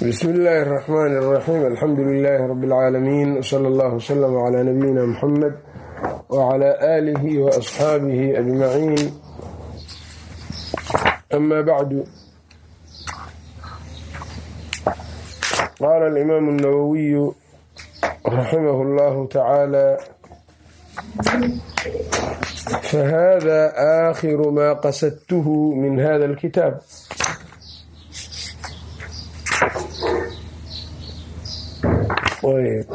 bismi illaahi raxmaani raxiim alxamdu lilaahi rabi lcaalamiin sala allah wslama calaa nabiyina muxamed wacalaa aalihi wa asxaabihi ajmaciin ama bacdu qaala alimaamu nawowiyu raximahu allahu tacaala fahada aakhiru maa qasadtuhu min hada alkitaab اlkitaab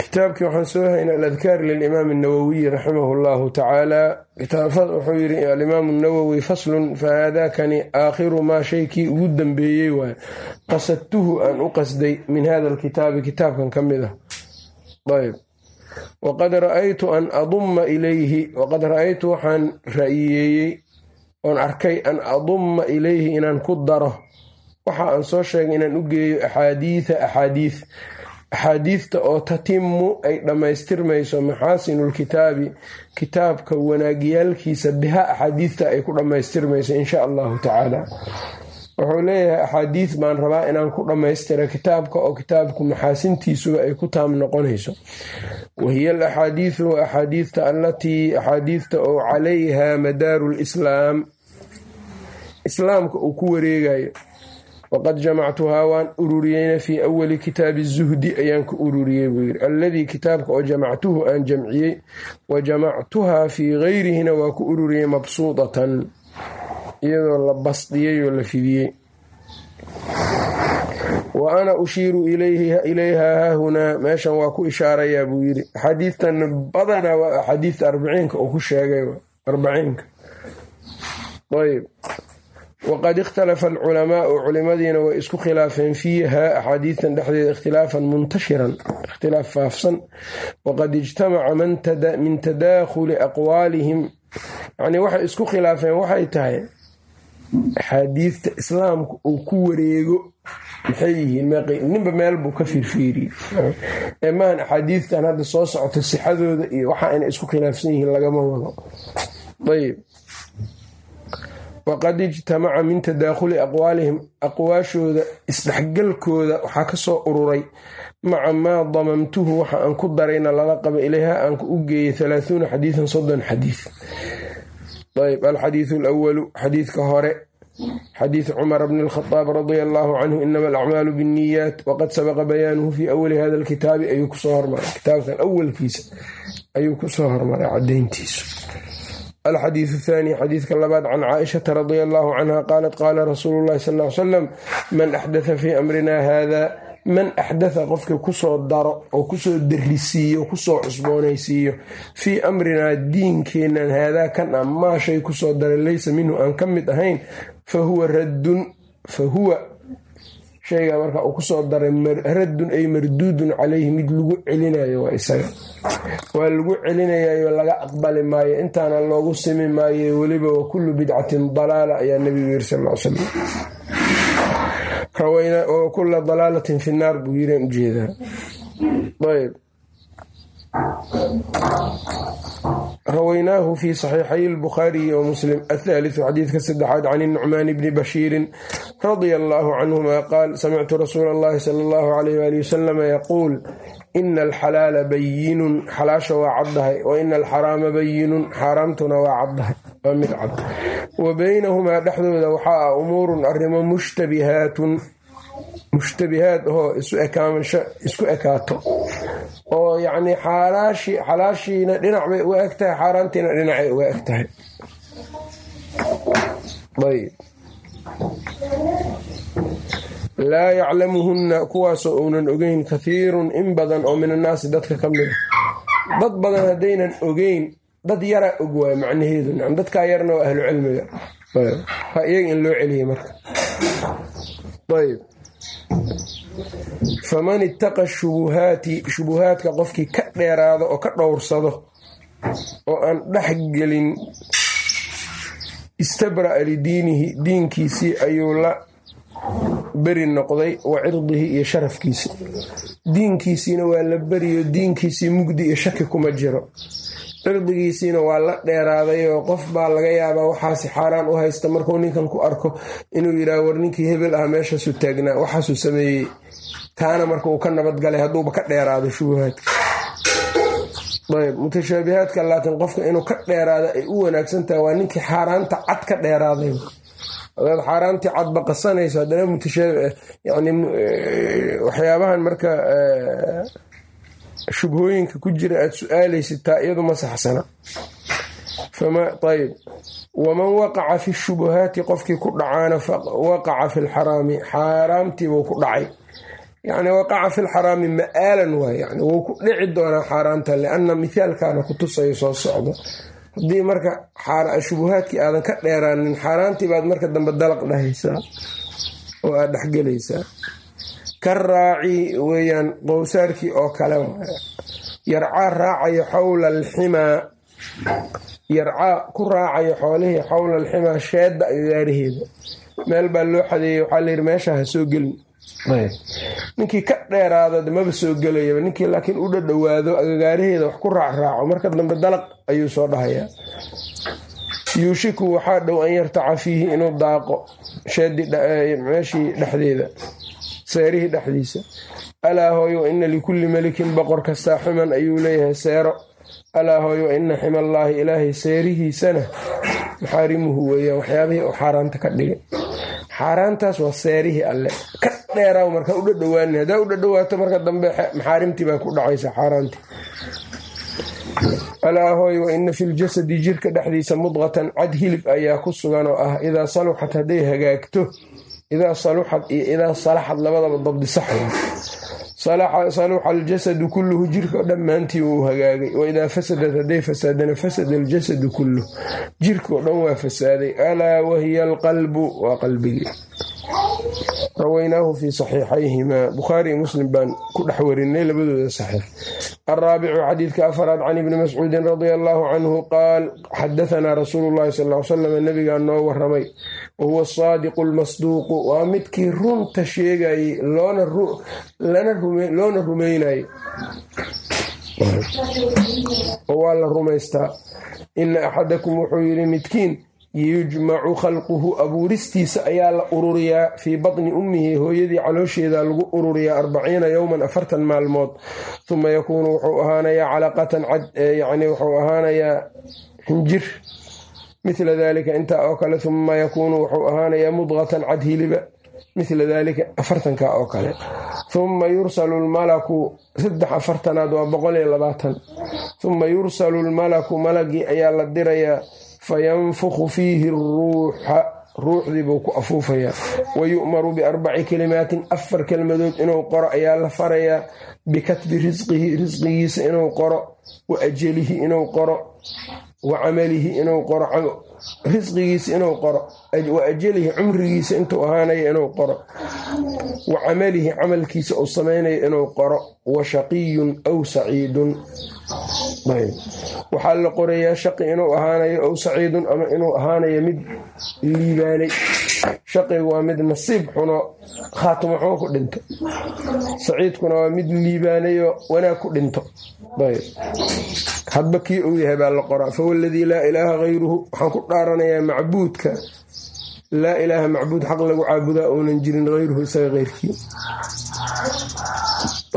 kitaabkii waxaan soo haynay aladkaar lilimaam اnawowiy raximah اllahu tacaala wuxuu yiri alimaam اnawowi faslun fahaadakani aakhiru maa shaykii ugu dambeeyey waay qasadtuhu aan u qasday min hada alkitaabi kitaabkan ka mid ah ayb waqad raaytu an aduma ilayhi waqad ra-aytu waxaan ra-iyeeyey oon arkay an aduma ilayhi inaan ku daro waxa aan soo sheegay inaan u geeyo axaadiida axaadiid axaadiidta oo tatimu ay dhammaystirmayso maxaasinulkitaabi kitaabka wanaagyaalkiisa biha axaadiidta ay ku dhammaystirmayso insha allahu tacaala. Wuxuu leeyahay axaadiid baan rabaa inaan ku dhammaystira kitaabka oo kitaabku maxaasintiisuba ay ku taam noqonayso. Wahiya alaxaadiidu wa axaadiidta allatii axaadiidta oo calayha madaaru lislaam islaamka uu ku wareegayo waqad jamactuhaa waan ururiyeyna fii awali kitaabi zuhdi ayaan ku ururiyey buu yiri alladii kitaabka oo jamactuhu aan jamciyey wa jamactuhaa fii gayrihina waa ku ururiyey mabsuudatan iyadoo la basdiyey oo la fidiyey wa ana ushiiru ilayha haahunaa meeshan waa ku ishaarayaa buu yiri axaadiidtan badanaa waa axaadiidta arbiciinka uu ku sheegay arbaciinka ayb waqad ikhtalafa alculamaau culimadiina way isku khilaafeen fiiha axaadiidtan dhexdeeda ikhtilaafan muntashiran ikhtilaaf faafsan waqad ijtamaca min tadaakhuli aqwaalihim yacnii waxay isku khilaafeen waxay tahay axaadiidta islaamka uu ku wareego maxay yihiin ninba meel buu ka fiirfiiriyey ee maahan axaadiidtan hadda soo socota sixadooda iyo waxa ayna isku khilaafsan yihiin lagama wado ayb waqad ijtamaca min tadaakhuli aqwaalihim aqwaashooda isdhexgalkooda waxaa ka soo ururay maca maa damamtuhu waxa aan ku darayna lala qaba ilayha aan u geeyey halaahuuna xadiidan soddon xadiid ayb alxadiidu alawalu xadiidka hore xadiid cumar bni alkhadaab radia allaahu canhu inama alacmaalu binniyaat waqad sabaqa bayaanuhu fii awali hada alkitaabi ayuu ku soo hormaray. Kitaabkan awalkiisa ayuu ku soo hormaray cadayntiisu alxadiidu thaani xadiidka labaad can caaishata radia allaahu canha qaalat qaala rasuulu llahi sal l salam man axdatha fii amrina haada man axdatha qofka ku soo daro oo ku soo darisiiyo ku soo cusboonaysiiyo fii amrinaa diinkeennan haadaa kan a maa shay ku soo daray laysa minhu aan ka mid ahayn fa huwa raddun fa huwa shayga marka uu ku soo daray raddun ay marduudun calayhi mid lagu celinayo waa isaga. Waa lagu celinayayo laga aqbali maayo. Intaana loogu simi maayo weliba wa kullu bidcatin dalaala ayaa nebigu yiri sal slam wa kula dalaalatin fi naar buu yiraan u jeedaa ayb rawaynaahu fi saxiixay lbukhaariyi wa muslim athaaliu xadiidka saddexaad can nucmaan bni bashiirin radia allaahu canhuma qaal samictu rasuula allahi sala allahu alayh wali wasalama yaquul ina alxalaala bayinun xalaasha waa caddahay wa ina alxaraama bayinun xaaraamtuna waa caddahay waa mid cad wa beynahumaa dhexdooda waxaa ah umuurun arrimo mushtabihaatun mushtabihaad ahoo isku ekaato oo yacnii xalaashiina dhinac bay uga eg tahay xaaraantiina dhinacay uga eg tahay. Ayb laa yaclamuhunna kuwaasoo uunan ogeyn kathiirun in badan oo min annaasi dadka ka mida dad badan haddaynan ogeyn dad yaraa og waay macnaheedu. Nacam dadkaa yarna waa ahlu cilmiga. Iyaga in loo celiya marka. Ayb faman ittaqa shubuhaati shubuhaadka qofkii ka dheeraado oo ka dhowrsado oo aan dhex gelin istabra'a lidiinihi diinkiisii ayuu la beri noqday wa cirdihi iyo sharafkiisi. Diinkiisiina waa la beriyo diinkiisii mugdi iyo shaki kuma jiro. Cirdigiisiina waa la dheeraaday oo qof baa laga yaabaa waxaasi xaaraan u haysta markuu ninkan ku arko inuu yidhaah war ninkii hebel ah meeshaasu taagnaa waxaasuu sameeyey taana marka uu ka nabadgalay hadduuba ka dheeraado shubuhaadka ayb mutashaabihaadka laakiin qofka inuu ka dheeraado ay u wanaagsan tahay waa ninkii xaaraanta cad ka dheeraaday hadaad xaaraantii cad baqasanayso haddana mutayani waxyaabahan marka shubhooyinka ku jira aada su'aalaysid taa iyadu ma saxsana ayb waman waqaca fi shubuhaati qofkii ku dhacaana waqaca fi lxaraami xaaraamtiibuu ku dhacay yani waqaca fi lxaraami ma'aalan waay yani wuu ku dhici doonaa xaaraanta lianna mithaalkaana ku tusayo soo socdo haddii marka shubuhaadkii aadan ka dheeraanin xaaraantii baad marka dambe dalaq dhahaysaa oo aad dhexgelaysaa ka raaci weeyaan qowsaarkii oo kale yarcaa raacayo xowla alximaa. Yarcaa ku raacayo xoolihii xowla alximaa sheedda agagaaraheeda meel baa loo xadeeyey waxaa layidhi meesha ha soo gelin ninkii ka dheeraado maba soo gelayaba ninkii laakiin u dhadhowaado agagaaraheeda wax ku raacraaco marka dambe dalaq ayuu soo dhahayaa. Yuushiku waxaa dhow an yartaca fiihi inuu daaqo meeshii dhexdeeda seerihii dhexdiisa. Alaa hooyo ina likulli melikin boqor kastaa xuman ayuu leeyahay seero. Alaa hooyo ina ximallaahi ilaahay seerihiisana maxaarimuhu weeyaan waxyaabihii uu xaaraanta ka dhigay. Xaaraantaas waa seerihii alle ka dheeraaw markaa u dhadhowaanin haddaa u dhadhowaato marka dambe maxaarimtii baa ku dhacaysa xaaraantii. Alaa hooy wa ina fi ljasadi jirka dhexdiisa mudqatan cad hilib ayaa ku sugan oo ah idaa saluxat hadday hagaagto idaa saluxad iyo idaa salaxad labadaba dabdi sax saluxa aljasadu kulluhu jirka dhammaantii wuu hagaagay. Waidaa fasadat hadday fasaadana fasada aljasadu kulluh jirkao dhan waa fasaaday. Alaa wahiya alqalbu waa qalbigii rawaynaahu fii saxiixayhimaa bukhaari muslim baan ku dhex warinay labadooda saxiix. Alraabicu xadiidka afaraad can ibni mascuudin radia allaahu canhu qaal xadahanaa rasuulu llahi sal l salam nabigaa noo waramay wahuwa asaadiqu almasduuqu waa midkii runta sheegayey loona rumeynayey. Oo waa la rumaystaa. Ina axadakum wuxuu yidhi midkiin yujmacu khalquhu abuuristiisa ayaa la ururiyaa fii batni ummihi hooyadii caloosheeda lagu ururiyaa arbaciina yowman afartan maalmood. Uma yakuunu wuxuu ahaanayaa calaqatan yani wuxuu ahaanayaa xinjir mila dalika intaa oo kale uma yakuunu wuxuu ahaanayaa mudqatan cad hiliba mila dalika afartanka oo kale. Uma yursalu lmalaku saddex afartanaad waa boqol iyo labaatan. Uma yursalu lmalaku malagii ayaa la dirayaa fayanfukhu fiihi ruuxa ruuxdii buu ku afuufayaa wa yu'maru biarbaci kalimaatin afar kelmadood inuu qoro ayaa la farayaa bikatbi risqihi risqigiisa inuu qoro wa ajalihi inuu qoro wa camalihi inuu qoro risqigiisa inuu qoro wa ajalihi cumrigiisa intuu ahaanayo inuu qoro. Wa camalihi camalkiisa uu samaynayo inuu qoro. Wa shaqiyun aw saciidun. Waxaa la qorayaa shaqi inuu ahaanayo ow saciidun ama inuu ahaanayo mid liibaanay. Shaqigu waa mid nasiib xuno. Khaatimo xumo ku dhinto. Saciidkuna waa mid liibaanayoo wanaag ku dhinto. Hadba kii uu yahay baa la qoraa. Fawaladii laa ilaaha hayruhu waxaan ku dhaaranayaa macbuudka laa ilaaha macbuud xaq lagu caabudaa uunan jirin hayruhu isaga keyrkii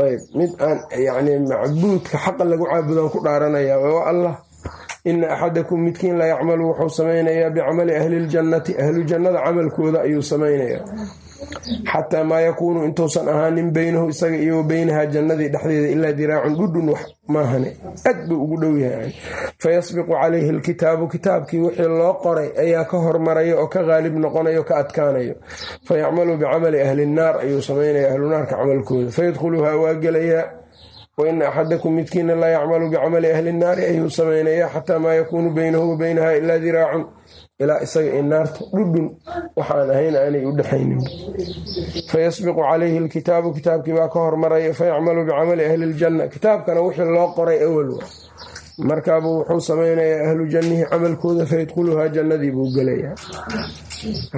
ayb mid aan yani macbuudka xaqa lagu caabudaan ku dhaaranaya waa allah. Ina axadakum midkiin la yacmalu wuxuu samaynayaa bicamali ahli ljannati ahlu jannada camalkooda ayuu samaynayaa xataa maa yakuunu intuusan ahaanin beynahu isaga iyo wa beynaha jannadii dhexdeeda ilaa diraacun dhudhun wax maahane aad buu ugu dhow yahay. Fayasbiqu calayhi alkitaabu kitaabkii wixii loo qoray ayaa ka hormaraya oo ka qaalib noqonayo ka adkaanayo. Fayacmalu bicamali ahli nnaar ayuu samaynaya ahlu naarka camalkooda. Fayadkhuluhaa waa gelayaa. Waina axadakum midkiina laa yacmalu bicamali ahli nnaari ayuu samaynaya xataa maa yakuunu beynahu wa beynaha ilaa diraacun ilaa isaga i naarta dhudhun waxaan ahayn aanay u dhexaynin fayasbiqu calayhi alkitaabu kitaabkii baa ka hormaraya fayacmalu bicamali ahli ljanna kitaabkana wixii loo qoray awal markaabuu wuxuu samaynayaa ahlu jannihi camalkooda fayadkhuluhaa jannadii buu gelayaa.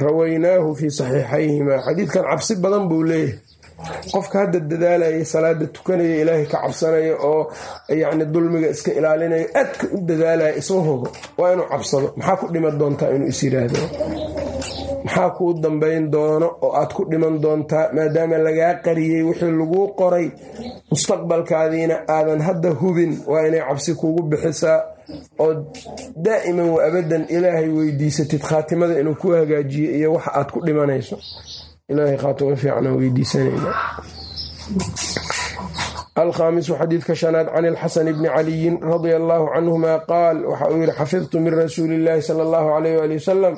Rawaynaahu fii saxiixayhimaa. Xadiidkan cabsi badan buu leeyahay qofka hadda dadaalaya salaada tukanaya ilaahay ka cabsanaya oo yacni dulmiga iska ilaalinayo aadka u dadaalaya isma hubo waa inuu cabsado. Maxaa ku dhiman doontaa inuu is yiraahdo? Maxaa kuu dambayn doono oo aad ku dhiman doontaa maadaama lagaa qariyey wixii laguu qoray mustaqbalkaadiina aadan hadda hubin waa inay cabsi kugu bixisaa oo daa'iman wa abadan ilaahay weydiisatid khaatimada inuu ku hagaajiyo iyo waxa aad ku dhimanayso ilaahay khaatimo fiican weydiisanayna. Alkhaamisu xadiidka shanaad can ilxasan bni caliyin radia allaahu canhuma qaal waxa uu yidhi xafidtu min rasuuli illaahi sala allahu alayh ali wasalam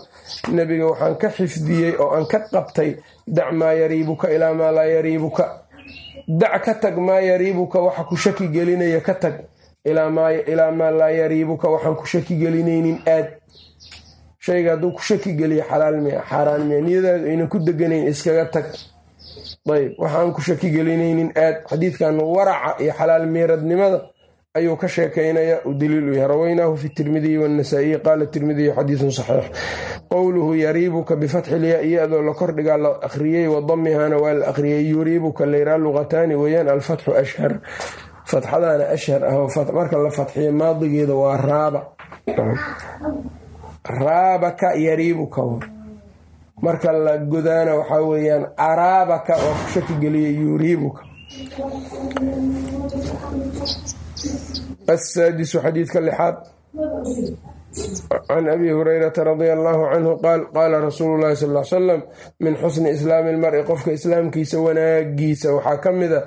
nebiga waxaan ka xifdiyey oo aan ka qabtay dac maa yariibuka ilaa maa laa yariibuka. Dac ka tag maa yariibuka waxa ku shaki gelinaya ka tag ilaa maa laa yariibuka waxaan ku shaki gelinaynin aad shayga hadduu ku shaki geliya xalaal miya xaaraan miya niyadaadu aynan ku deganayn iskaga tag. Ayb waxaan ku shaki gelinaynin aad. Xadiidkan waraca iyo xalaal miiradnimada ayuu ka sheekaynaya uu daliil u yahay. Rawaynaahu fi tirmidiyi waannasaa'iyi qaala tirmidiyu xadiidun saxiix. Qowluhu yariibuka bifatxi lyaa iyadoo la kordhigaa la akhriyey wa damihana waa la akhriyey yuriibuka layraa luqataani weeyaan alfatxu ashhar. Fatxadaana ashhar ah marka la fatxiyo maadigeeda waa raaba raabaka yariibuka. Marka la godaana waxaa weeyaan araabaka waa ku shaki geliya yuriibuka. Asaadisu xadiidka lixaad. Can abi hurayrata radia allaahu canhu qaal qaala rasuulu llahi sal salam min xusni islaami ilmari qofka islaamkiisa wanaagiisa waxaa ka mida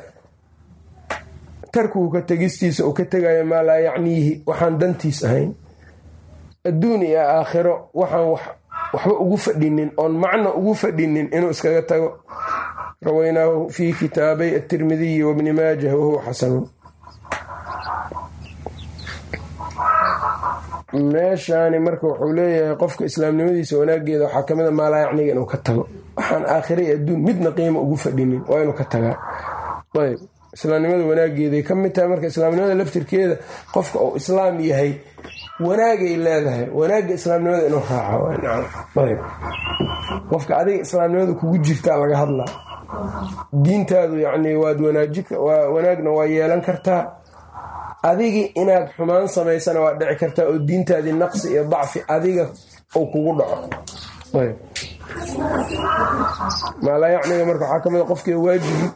tarkugu ka tegistiisa uu ka tegayo maa laa yacniihi waxaan dantiis ahayn adduun iyo aakhiro waxaan waxba ugu fadhinin oon macno ugu fadhinin inuu iskaga tago. Rawaynaahu fii kitaabay atirmidiyi wabni maajah wahuwa xasanun meeshaani marka wuxuu leeyahay qofka islaamnimadiisa wanaageeda waxaa ka mid a maalaayacniga inuu ka tago. Waxaan aakhira iyo adduun midna qiima ugu fadhinin waa inuu ka tagaa. Ayb islaamnimada wanaageeday ka mid tahay marka islaamnimada laftirkeeda qofka uu islaam yahay wanaagay leedahay. Wanaagga islaamnimada inuu raaco. Qofka adiga islaamnimada kugu jirtaa laga hadlaa. Diintaadu yacni waad wanaagna waa yeelan kartaa. Adigii inaad xumaan samaysana waa dhici kartaa oo diintaadii naqsi iyo dacfi adiga uu kugu dhaco maalayacniga marka waxaa ka mid qofkii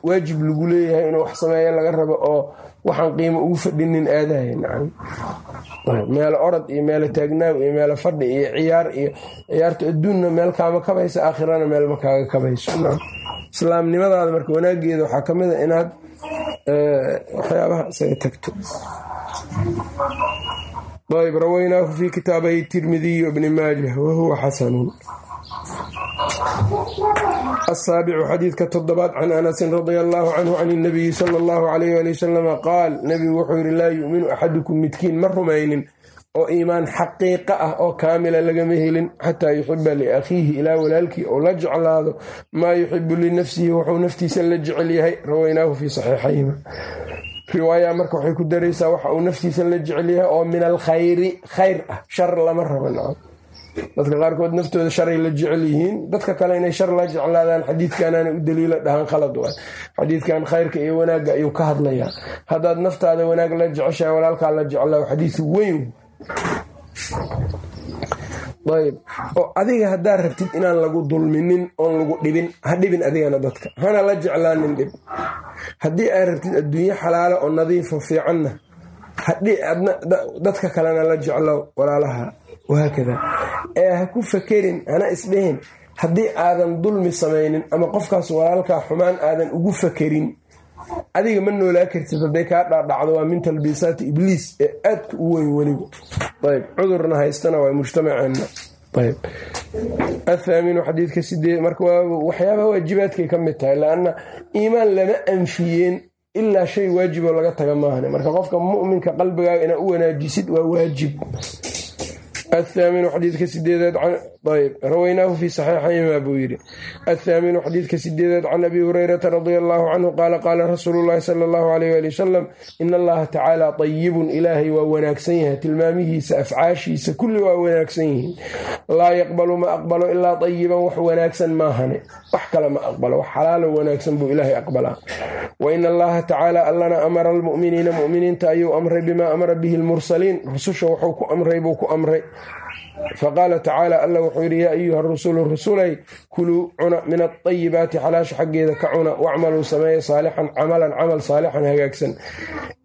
waajib lagu leeyahay inuu wax sameeya laga rabo oo waxaan qiimo ugu fadhinin aadahay meelo orod iyo meelo taagnaaw iyo meelo fadhi iyo ciyaar iyo ciyaarta adduunna meel kaama kabaysa aakhirana meelma kaaga kabayso islaamnimadaada marka wanaageeda waxaa ka mid a inaad waxyaabaha isaga tagto. Ayb rawaynaahu fi kitaabay tirmidiy bni maajah wahuwa xasanun asaabicu xadiidka toddobaad can anasin radia allaahu canhu can inabiyi sala allahu alayh ali wasalama qaal nebigu wuxuu yidhi laa yu'minu axadukum midkiin ma rumaynin oo iimaan xaqiiqa ah oo kaamila lagama helin xataa yuxiba liakhiihi ilaa walaalkii ou la jeclaado maa yuxibu linafsihi wuxuu naftiisa la jecel yahay rawaynaahu fii saxiixayhima riwaaya marka waxay ku daraysaa waxa uu naftiisa la jecel yahay oo min alkhayri khayr ah shar lama nacam dadka qaarkood naftooda sharay la jecel yihiin. Dadka kale inay shar la jeclaadaan xadiidkanaana u daliila dhahan khalad waay. Xadiidkan khayrka iyo wanaagga ayuu ka hadlayaa. Haddaad naftaada wanaag la jeceshahay walaalkaa la jeclaa xadiid weyn. Ayb oo adiga haddaad rabtid inaan lagu dulminin oon lagu dhibin ha dhibin adigana dadka. Hana la jeclaanin dhib. Haddii aad rabtid adduunyo xalaalo oo nadiifo fiicanna dadka kalena la jeclo walaalaha wahaakada ee ha ku fakerin hana isdhehin haddii aadan dulmi samaynin ama qofkaas walaalkaa xumaan aadan ugu fakerin adiga ma noolaa kartid hadday kaa dhaadhacdo waa min talbiisaati ibliis ee aadka u weyn weliba ayb cudurna haystana waa mujtamaceenna ayb athaaminu xadiidka sideed marka waajibaadkay ka mid tahay laanna iimaan lama anfiyeen ilaa shay waajiboo laga taga maahane marka qofka muminka qalbigaaga inaa u wanaajisid waa waajib athaaminu xadiidka sideedaad ayb rawaynaahu fi saxiixayma buu yidhi athaaminu xadiidka sideedaad can abi hurayrata radia allahu canhu qaala qaala rasuulu llahi sala allahu alayh ali wasalam in allaha tacaala dayibun ilaahay waa wanaagsan yahay tilmaamihiisa afcaashiisa kulli waa wanaagsan yihiin laa yaqbalu ma aqbalo ilaa dayiban wax wanaagsan maahane wax kale ma aqbalo wax xalaalo wanaagsan buu ilaahay aqbalaa wa in allaha tacaala allana amara almu'miniina mu'miniinta ayuu amray bimaa amara bihi lmursaliin rususha wuxuu ku amray buu ku amray faqaala tacaala alla wuxuu yidhi yaa ayuha rusulu rusulay kuluu cuna min aayibaati xalaasha xaggeeda ka cuna wacmaluu sameeya saalixan camalan camal saalixan hagaagsan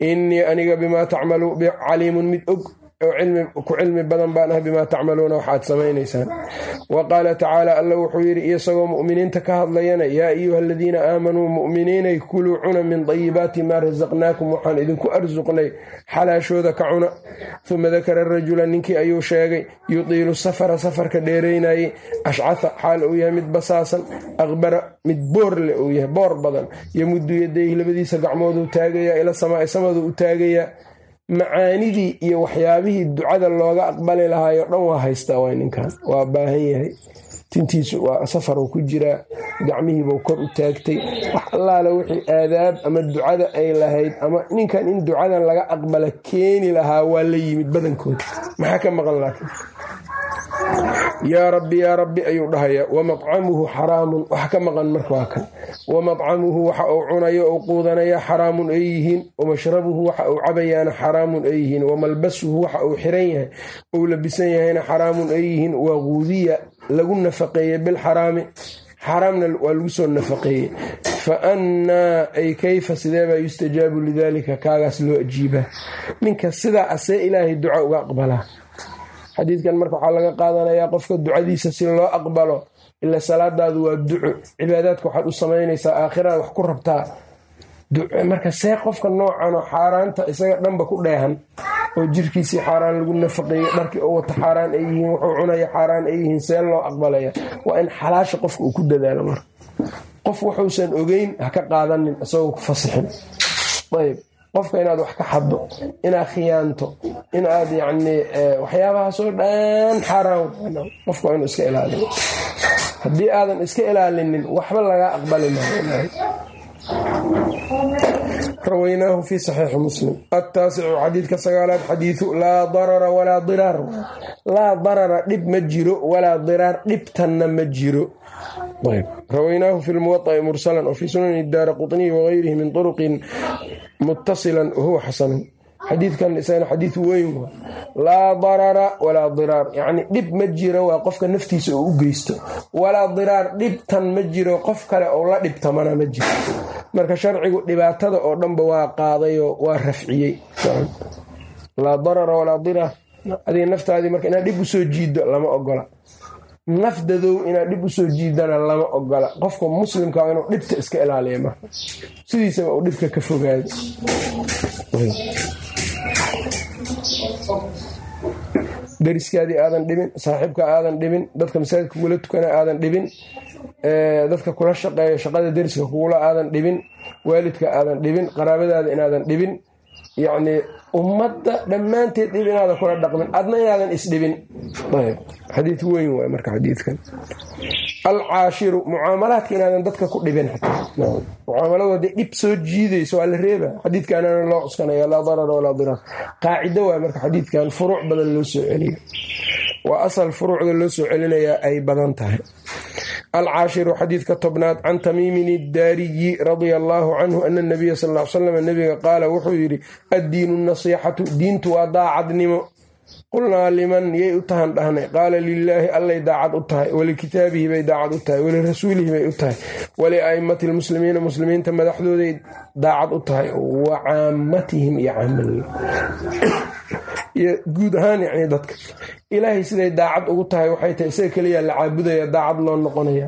innii aniga bimaa tacmaluu caliimun mid og ku cilmi badan baan ah bimaa tacmaluuna waxaad samaynaysaan. Wa qaala tacaala alla wuxuu yidhi isagoo mu'miniinta ka hadlayana yaa ayuha aladiina aamanuu mu'miniinay kuluu cuna min dayibaati maa rasaqnaakum waxaan idinku arsuqnay xalaashooda ka cuna. Uma dakara rajula ninkii ayuu sheegay yudiilu safara safarka dheeraynayey ashcaha xaal uu yahay mid basaasan aqbara mid boorle uu yahay boor badan yomuddu yadayhi labadiisa gacmooduu taagayaa ila samaai samadu u taagayaa macaanidii iyo waxyaabihii ducada looga aqbali lahaayo dhan waa haystaa waa ninkan waa baahan yahay tintiisu waa safaruu ku jiraa gacmihiibuu kor u taagtay. Wax allaale wixii aadaab ama ducada ay lahayd ama ninkan in ducadan laga aqbala keeni lahaa waa la yimid badankood. Maxaa ka maqan laakiin? Yaa rabbi yaa rabbi ayuu dhahayaa wamaqcamuhu xaraamun. Wax ka maqan marka waa kan. Wamaqcamuhu waxa uu cunayo ou quudanaya xaraamun ay yihiin. Wamashrabuhu waxa uu cabayaana xaraamun ay yihiin. Wamalbasuhu waxa uu xiran yahay ou labisan yahayna xaraamun ay yihiin. Waquudiya lagu nafaqeeyey bilxaraami xaraamna waa lagu soo nafaqeeyey. Fa annaa ay kayfa sideebaa yustajaabu lidaalika kaagaas loo ajiibaa ninka sidaa asee ilaahay duca uga aqbalaa xadiidkan marka waxaa laga qaadanayaa qofka ducadiisa si loo aqbalo ila salaadaadu waa duco cibaadaadka waxaad u samaynaysaa aakhirada wax ku rabtaa. Marka see qofka noocanoo xaaraanta isaga dhanba ku dheehan oo jirkiisii xaaraan lagu nafaqeeyey dharkii oo wata xaaraan ay yihiin wuxuu cunaya xaaraan ay yihiin see loo aqbalaya. Waa in xalaasha qofka uu ku dadaalo marka. Qof wuxuusan ogeyn ha ka qaadanin isagoo ku fasixin. Ayb qofka inaad wax ka xaddo inaad khiyaanto inaad yacni waxyaabahaasoo dhan xaaraan qofka waa inuu iska ilaaliyo. Haddii aadan iska ilaalinin waxba lagaa aqbali maayo rawaynaahu fi saxiixi muslim. Ataasicu xadiidka sagaalaad xadiidu laa darara walaa diraar. Laa darara dhib ma jiro walaa diraar dhibtanna ma jiro. Rawaynaahu fi lmuwaطa'i mursalan wa fii sunani daara quطniyi wagayrihi min turuqin muttasilan wahuwa xasanun xadiidkan isagana xadiid weyn waa laa darara walaa diraar. Yacni dhib ma jiro waa qofka naftiisa oo u geysto. Walaa diraar dhibtan ma jiro qof kale oo la dhibtamana ma jiro marka sharcigu dhibaatada oo dhanba waa qaadayoo waa rafciyey. Laa darara walaa diraar adiga naftaadii marka inaad dhib u soo jiiddo lama ogola. Nafdadow inaad dhib u soo jiidana lama ogola. Qofka muslimka inuu dhibta iska ilaaliya marka sidiisaba uu dhibka ka fogaado dariskaadii aadan dhibin saaxiibka aadan dhibin dadka masaajidka kugula tukana aadan dhibin dadka kula shaqeeya shaqada deriska kugula aadan dhibin waalidka aadan dhibin qaraabadaada inaadan dhibin yacnii ummadda dhammaanteed dhib inaadan kula dhaqmin. Adna inaadan isdhibin. Xadiid weyn waay marka xadiidkan alcaashiru mucaamalaadka inaadan dadka ku dhibin mucaamaladu hadday dhib soo jiidayso waa la reeba xadiidkanana loo cuskanaya laa darara walaa diraar qaacido waay marka xadiidkan furuuc badan loo soo celiyo waa asal furuucda loo soo celinayaa ay badan tahay alcaashiru xadiidka tobnaad can tamiimin iddaariyi radia allaahu canhu ana nabiya sal l slam nabiga qaala wuxuu yidhi addiinu nasiixatu diintu waa daacadnimo qulnaa liman yay u tahan dhahnay qaala lilaahi allay daacad u tahay walikitaabihi bay daacad u tahay walirasuulihi bay u tahay walia'immati lmuslimiina muslimiinta madaxdooday daacad u tahay wa caamatihim iyo caamadooda iyo guud ahaan yacni dadka. Ilaahay siday daacad ugu tahay waxay tahay isaga keliyaa la caabudaya daacad loo noqonaya.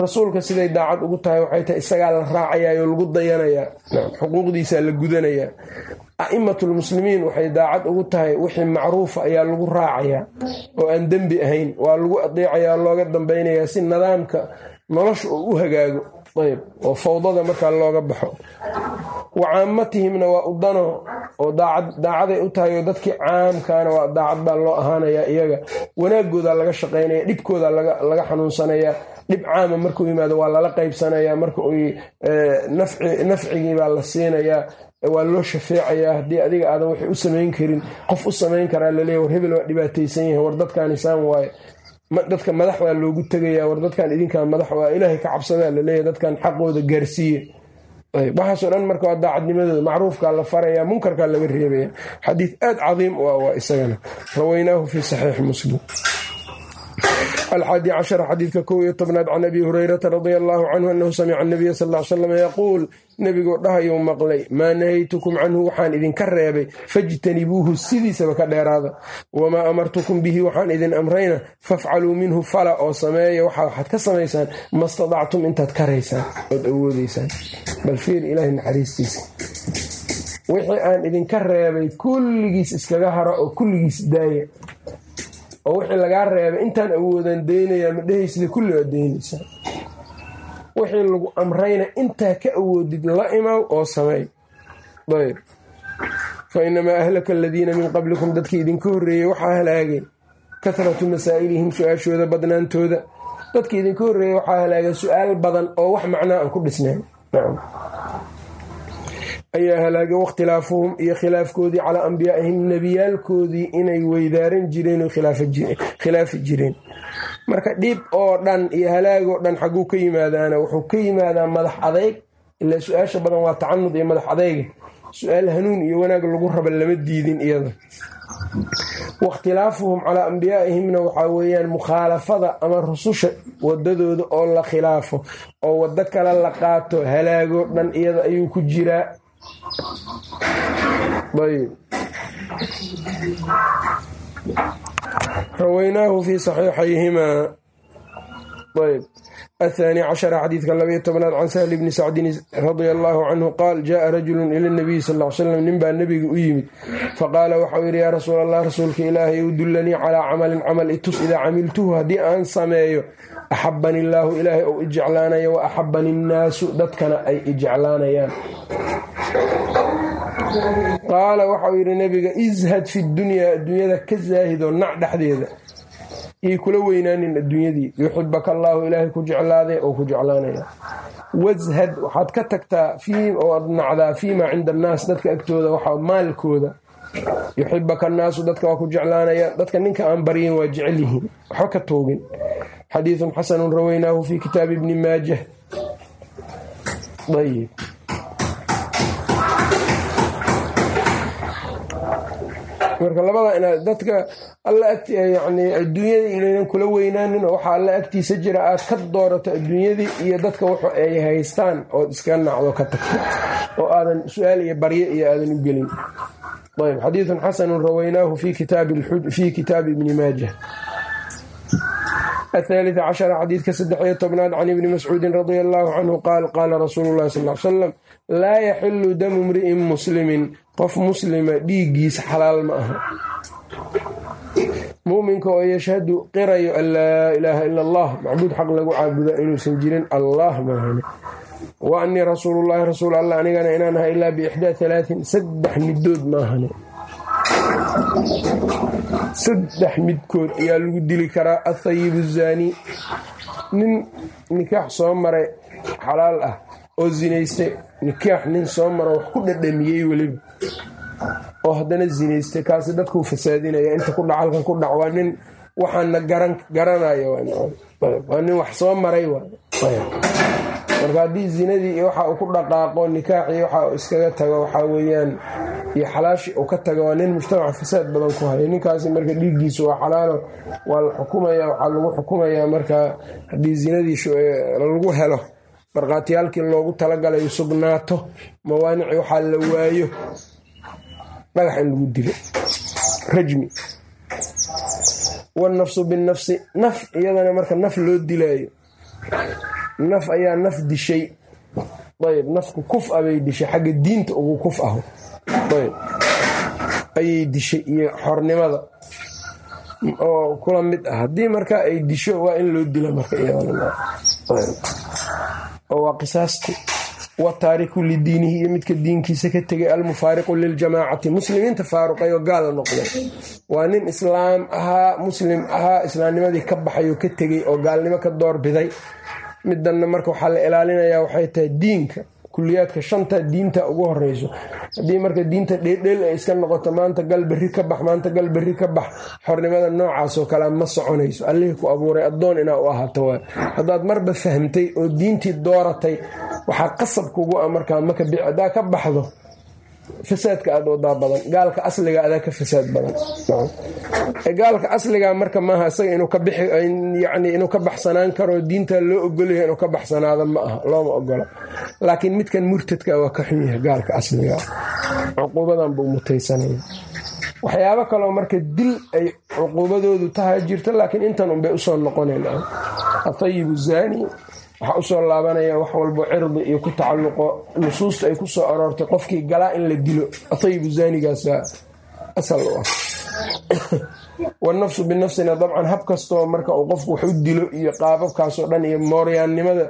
Rasuulka siday daacad ugu tahay waxay tahay isagaa la raacayaayoo lagu dayanayaa xuquuqdiisaa la gudanayaa a'immatulmuslimiin waxay daacad ugu tahay wixii macruufa ayaa lagu raacayaa oo aan dembi ahayn waa lagu adeecayaa looga dambaynayaa si nidaamka nolosha uu u hagaago. Ayb oo fawdada markaa looga baxo wa caamatihimna waa udano oo daacaday u tahay oo dadkii caamkaana waa daacad baa loo ahaanayaa iyaga. Wanaagooda laga shaqaynaya dhibkooda laga xanuunsanaya. Dhib caama markuu yimaado waa lala qaybsanaya marka nafcigii baa la siinayaa waa loo shafeecayaa haddii adiga aadan waxay u samayn karin qof u samayn karaa laleeya war hebel waa dhibaataysan yahay war dadkaani saan waaye. Dadka madax waa loogu tegaya war dadkan idinkaan madax waa ilaahay ka cabsadaa laleeyahy dadkan xaqooda gaarsiiye waxaasoo dhan marka waa daacadnimadooda macruufkaa la faraya munkarkaa laga reebaya xadiid aad cadiim u ah waa isagana. Rawaynaahu fi saxiixi muslim alxaadi cashar xadiidka kow iyo tobnaad can abi hurayrata radia allaahu canhu anahu samica anabiya sal l salam yaquul nebigoo dhahayuu maqlay maa nahaytukum canhu waxaan idinka reebay fajtanibuuhu sidiisaba ka dheeraada wamaa amartukum bihi waxaan idin amrayna fafcaluu minhu fala oo sameeya waxaad ka samaysaan ma stadactum intaad karaysaan ood awoodaysaan bal fiir ilaahay naxariistiisa wixii aan idinka reebay kulligiis iskaga haro oo kulligiis daaya oo wixii lagaa reebay intaan awoodan daynayaa ma dhehaysida kulli waa daynaysaa wixii lagu amrayna intaa ka awoodid la imaw oo sameey ayb fa inamaa ahlaka aladiina min qablikum dadkii idinka horreeyey waxaa halaagay kahratu masaa'ilihim su'aashooda badnaantooda. Dadkii idinka horreeyey waxaa halaagay su'aal badan oo wax macnaa aan ku dhisnayn ayaa halaagay wakhtilaafuhum iyo khilaafkoodii calaa ambiyaaihim nebiyaalkoodii inay weydaaran jireen oo khilaafi jireen. Marka dhib oo dhan iyo halaagoo dhan xaguu ka yimaadaana wuxuu ka yimaadaa madax adeyg ilaa su'aasha badan waa tacanud iyo madax adeyga su'aal hanuun iyo wanaag lagu raba lama diidin iyada. Wakhtilaafuhum calaa ambiyaaihimna waxaa weeyaan mukhaalafada ama rususha wadadooda oo la khilaafo oo waddo kale la qaato halaagoo dhan iyada ayuu ku jiraa ayb rawaynaahu fii saxiixayhimaa. Ayb athani cashara xadiidka labayo tobnaad can sahli bni sacdin radia allaahu canhu qaal jaءa rajulu ila nabiyi sal l slam nin baa nebiga u yimid. Faqaala waxa waxau yidhi yaa rasuul allah rasuulka ilaahay udullanii calaa camalin camal itus idaa camiltuhu haddii aan sameeyo axabani illaahu ilaahay ou ijeclaanaya wa axabani innaasu dadkana ay ijeclaanayaan qaala waxau yidhi nebiga ishad fi dunyaa adduunyada ka zaahidoo nac dhexdeeda. Iyay kula weynaanin adduunyadii. Yuxibaka allaahu ilaahay ku jeclaadee oo ku jeclaanaya. Washad waxaad ka tagtaa oo ad nacdaa fiimaa cinda annaas dadka agtooda waxaa maalkooda. Yuxibaka annaasu dadka waa ku jeclaanaya. Dadka ninka aan baryin waa jecel yihiin. Waxba ka toogin. Xadiidun xasanun rawaynaahu fi kitaabi ibni maajah marka labada inaad dadka alla agt yani adduunyada inaynan kula weynaanin oo waxaa alla agtiisa jira aad ka doorato adduunyadii iyo dadka wuxu ay haystaan ood iska nacdo ka tagto oo aadan su'aal iyo baryo iyo aadan u gelin. Ayb xadiidun xasanun rawaynaahu fi kitaabi ibni maajah athaalita cashara xadiidka saddex-iyo tobnaad can ibni mascuudin radia allaahu canhu qaal qaala rasuulu llahi sal l salam laa yaxilu damu mri'in muslimin qof muslima dhiiggiisa xalaal ma aha muminka oo yashhadu qirayo an laa ilaaha ila allah macbuud xaq lagu caabuda inuusan jirin allah maahane wa anii rasuulullahi rasuul allah anigana inaan ahay ilaa biixdaa alaain saddex middood maahane saddex midkood ayaa lagu dili karaa athayibu zaani. Nin nikaax soo maray xalaal ah oo zinaystay nikaax nin soo maro wax ku dhadhamiyey weliba oo haddana zinaystay kaasi dadkuu fasaadinaya inta ku dhac halkan ku dhac waa nin waxaana garanaya waa nin wax soo maray marka haddii zinadii waxa uu ku dhaqaaqo nikaaxii waxa uu iskaga tago waxaa weeyaan iyo xalaashi uu ka tago waa nin mujtamaca fasaad badan ku haya ninkaasi marka dhiiggiisu waa xalaalo waa la xukumaya waxaa lagu xukumayaa marka haddii zinadii lagu helo markhaatiyaalkii loogu talagalayo sugnaato mawaanici waxaa la waayo dhagax in lagu dilo. Rajmi. Wanafsu binafsi naf iyadana marka naf loo dilaayo naf ayaa naf dishay. Ayb nafku kuf a bay dishay xagga diinta ugu kuf aho ayb ayay dishay iyo xornimada. Oo kula mid ah. Haddii marka ay disho waa in loo dilo marka oo waa qisaasti wataariku lidiinihi iyo midka diinkiisa ka tegay almufaariqu liljamaacati muslimiinta faaruqay oo gaal noqday. Waa nin islaam ahaa muslim ahaa islaamnimadii ka baxay oo ka tegey oo gaalnimo ka doorbiday midanna marka waxaa la ilaalinayaa waxay tahay diinka kuliyaadka shanta diinta ugu horeyso haddii marka diinta dheeldheel ay iska noqoto maanta gal berri ka bax maanta gal berri ka bax xornimada noocaasoo kale ma soconayso. Allihii ku abuuray addoon inaa u ahaato waa. Haddaad marba fahmtay oo diintii dooratay waxaa qasab kugu a markaa maka bici haddaa ka baxdo fasaadka aad wadaa badan. Gaalka asliga adaa ka fasaad badan. Gaalka asliga marka maaha isaga inuu ka baxsanaan karo diinta loo ogolyahay inuu ka baxsanaado ma aha looma ogola. Laakiin midkan murtadka waa ka xun yahay gaalka asliga. Cuquubadan buu mutaysanaya waxyaabo kaloo marka dil ay cuquubadoodu tahay jirto laakiin intan unbay u soo noqoneen atayibu zaani waxaa u soo laabanaya wax walbo cirdi iyo ku tacalluqo. Nusuusta ay ku soo aroortay qofkii galaa in la dilo. Atayibu zaanigaasa asal u ah wanafsu binafsina dabcan hab kastoo marka uu qofku wax u dilo iyo qaababkaasoo dhan iyo mooryaannimada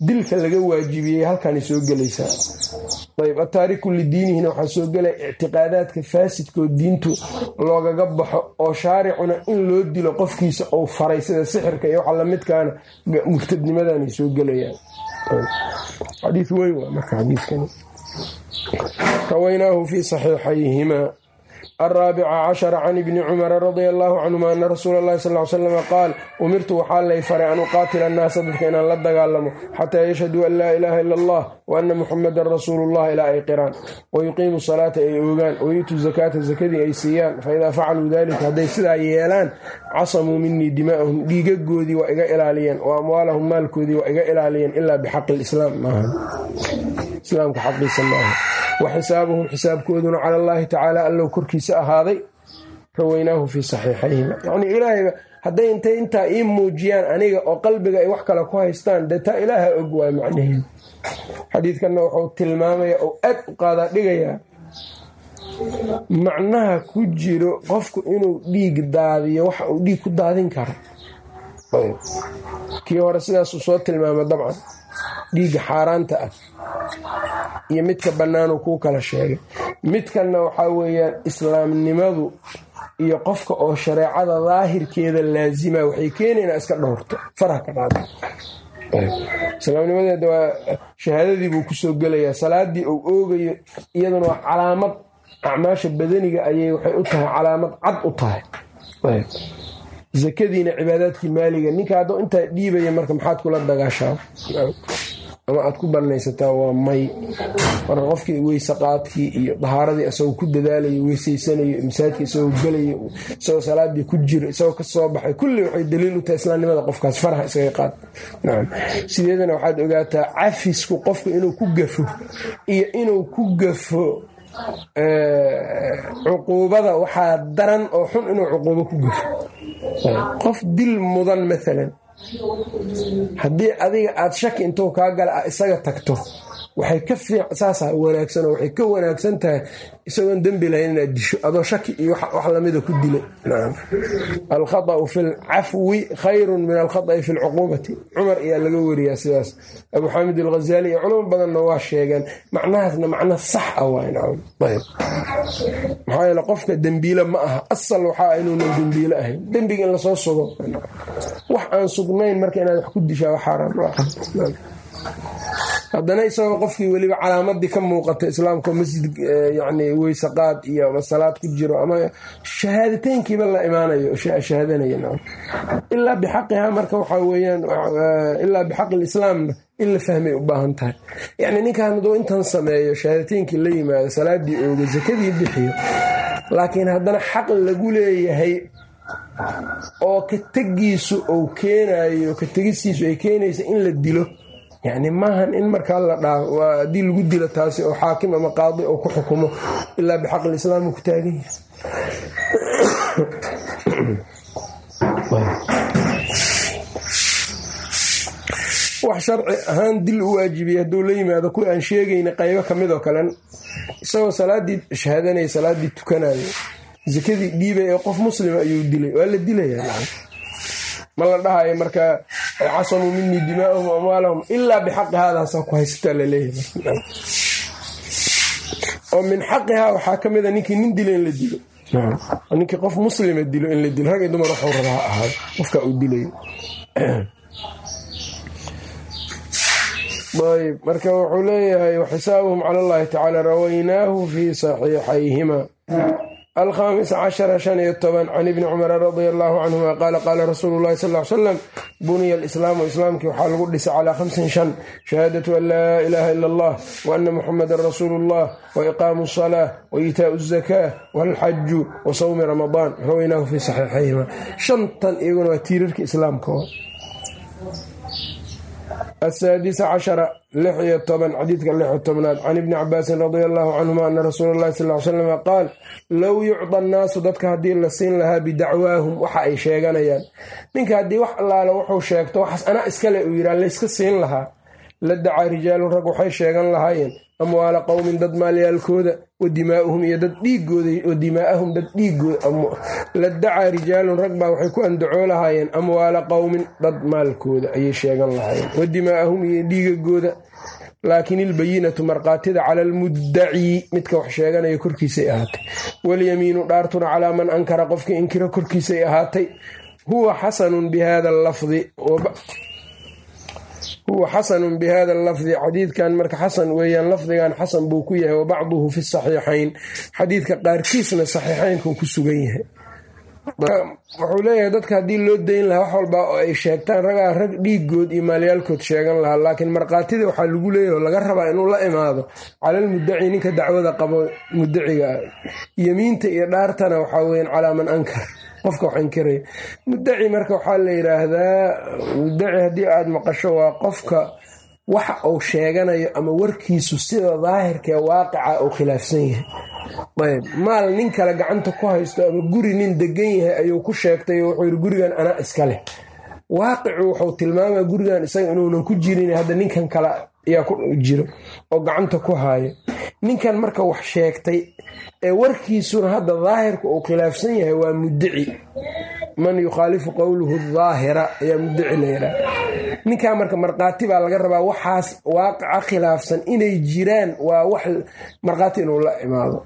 dilka laga waajibiyey halkaanay soo gelaysaa ayb ataariku lidiinihina waxaa soo gelaya ictiqaadaadka faasidkoo diintu loogaga baxo oo shaaricuna in loo dilo qofkiisa uu faray sida sixirka iyo waxa lamidkaana murtadnimadanay soo gelayaan xadii weyn waa marka xadiikani rawaynaahu fi saxiixayhimaa alraabica cashara can ibni cumara radia allaahu canhuma ana rasuula allahi sal l slama qaal umirtu waxaa lay faray an uqaatila annaasa dadka inaan la dagaalamo xataa yashhaduu an laa ilaaha ila allah wa ana muxamadan rasuulullah ilaa ay qiraan wayuqiimu salaata ay oogaan wayutuu zakaata zakadii ay siiyaan faidaa facaluu dalika hadday sidaa yeelaan casamuu minii dimaa'ahum dhiigagoodii waa iga ilaaliyeen wa amwaalahum maalkoodii waa iga ilaaliyeen ilaa bixaqi lislaam maaha islaamka xaqiisa maaha wa xisaabuhum xisaabkooduna cala allaahi tacaala allow korkiisa ahaaday rawaynaahu fii saxiixayhima. Yacnii ilaahayba hadday intay intaa ii muujiyaan aniga oo qalbiga ay wax kale ku haystaan dee taa ilaaha og waay macnaheedu. Xadiidkanna wuxuu tilmaamaya oo aad u qaadaa dhigayaa macnaha ku jiro qofku inuu dhiig daadiyo waxa uu dhiig ku daadin karo. Kii hore sidaasuu soo tilmaamay dabcan dhiigga xaaraanta ah iyo midka bannaanuu kuu kala sheegay. Midkanna waxaa weeyaan islaamnimadu iyo qofka oo shareecada daahirkeeda laasima waxay keenaynaa iska dhowrto farha ka dhaada islaamnimadeeda waa shahaadadii buu ku soo gelayaa salaadii uu oogayo iyaduna waa calaamad. Acmaasha badaniga ayay waxay u tahay calaamad cad u tahay. Zakadiina cibaadaadkii maaliga ninka hadduu intaa dhiibaya marka maxaad kula dagaashaa ama aad ku banaysataa waa may. Marka qofkii weyse qaadkii iyo dahaaradii isagoo ku dadaalayo weysaysanayo masaajidka isagoo gelayo isagoo salaadii ku jiro isagoo ka soo baxay kulli waxay daliil u tahay islaamnimada qofkaas. Farha isaga qaad. Sideedana waxaad ogaataa cafisku qofku inuu ku gafo iyo inuu ku gafo cuquubada waxaa daran oo xun inuu cuquubo ku gafo. Qof dil mudan maalan haddii adiga aad shaki intuu kaa gala isaga tagto waxay ka fiic saasa wanaagsan oo waxay ka wanaagsan tahay isagoon dembi lahayn inaad disho adoo shaki iyo wax lamida ku dilay alkhaطأu fi lcafwi khayru min alkhaطأi fi lcuquubati cumar ayaa laga wariyaa sidaas abu xaamid alghazali iyo culamo badanna waa sheegeen macnahaasna macno sax ah waa nacam ayb maxaa yeele qofka dembiile ma aha asal waxaa inuunan dembiile ahayn dembiga in lasoo sugo wax aan sugnayn marka inaad wax ku dishaa wa xaaraan haddana isagoo qofkii weliba calaamadii ka muuqata islaamka masjid yani weyse qaad iyo ama salaad ku jiro ama shahaadateynkiiba la imaanayo shahaadanaya ilaa bixaqiha marka waxaa weyaan ilaa bixaqi lislaamna in la fahmay u baahan tahay. Yani ninkan haduu intan sameeyo shahaadateyinkii la yimaado salaadii ooga sakadii bixiyo laakiin haddana xaq lagu leeyahay oo ka tegiisu uu keenayo ka tegistiisu ay keenaysa in la dilo yani maahan in markaa la dhaao waa haddii lagu dilo taasi oo xaakim ama qaadi oo ku xukumo ilaa bixaqi islaam ku taagan yahay wax sharci ahaan dil u waajibiyay hadduu la yimaado kuwi aan sheegayna qaybo ka mid oo kale isagoo salaadii shahaadanaya salaadii tukanayo sakadii dhiibay ee qof muslima ayuu dilay. Waa la dilaya ma la dhahayo marka casamuu minii dimaa'ahum amwaalahum ilaa bixaqi haadaasaa ku haysataa la leeyahay oo min xaqihaa waxaa ka mida ninkii nin dilo in la dilo. Ninkii qof muslima dilo in la dilo. Rag dumar waxuu rabaa ha ahaado qofka uu dilayo. Ayb marka wuxuu leeyahay waxisaabuhum cala allahi tacaala rawaynaahu fii saxiixayhima alkhaamisa cashara shan iyo toban can ibni cumara radia allahu canhuma qaala qaala rasuulu llahi sal l salam buniya alislaamu islaamkii waxaa lagu dhisay calaa khamsin shan shahaadatu an laa ilaaha ila allah wa ana muxamadan rasuulu llah wa iqaamu asalaa wa iitaau azakaa walxaju wa sawmi ramadaan rawaynaahu fii saxiixayhima shantan iyaguna waa tiirarka islaamka asaadisa cashara lix iyo toban xadiidka lix iyo tobnaad can ibni cabaasin radia allahu canhuma ana rasuula llahi sal l salam qaal low yucda annaasu dadka haddii la siin lahaa bidacwaahum waxa ay sheeganayaan ninka haddii wax allaale wuxuu sheegto waxaas anaa iskale uu yidhaa layska siin lahaa la dacaa rijaalun rag waxay sheegan lahaayeen amwaala qowmin dad maalyaalkooda wa dimaa'uhum iyo dad dhiigooda wa dimaa'ahum dad dhiigooda la dacaa rijaalun rag baa waxay ku andacoo lahaayeen amwaala qowmin dad maalkooda ayay sheegan lahaayeen. Wa dimaa'ahum iyo dhiigagooda laakiin ilbayinatu markhaatida cala almuddacii midka wax sheeganaya korkiisay ahaatay. Walyamiinu dhaartuna calaa man ankara qofkii inkiro korkiisay ahaatay. Huwa xasanun bi hada lafdi huwa xasanun bi hada lafdi xadiidkan marka xasan weeyaan lafdigan xasan buu ku yahay wa bacduhu fi saxiixayn. Xadiidka qaarkiisna saxiixaynkuu ku sugan yahay. Wuxuu leeyahay dadka haddii loo dayn lahaa wax walbaa oo ay sheegtaan ragaa rag dhiigood iyo maalyaalkood sheegan lahaa laakiin markhaatida waxaa lagu leeyahy oo laga rabaa inuu la imaado. Calal muddaci ninka dacwada qabo muddaciga ah yemiinta iyo dhaartana waxaa weyan calaa man ankar qofka wax inkiraya muddaci marka waxaa la yidhaahdaa muddaci haddii aada maqasho waa qofka waxa uu sheeganayo ama warkiisu sida daahirkaee waaqica uu khilaafsan yahay. Ayb maal nin kale gacanta ku haysto ama guri nin degan yahay ayuu ku sheegtay oo wuxuu yidhi gurigan anaa iska leh. Waaqicu wuxuu tilmaamaa gurigan isaga inuunan ku jirin hadda ninkan kale ayaa ku jiro oo gacanta ku haayo. Ninkan marka wax sheegtay ee warkiisuna hadda daahirka uu khilaafsan yahay waa muddici man yukhaalifu qowluhu daahira ayaa muddici la yidhaha ninkaa marka markhaati baa laga rabaa waxaas waaqica khilaafsan inay jiraan waa wax markhaati inuu la imaado.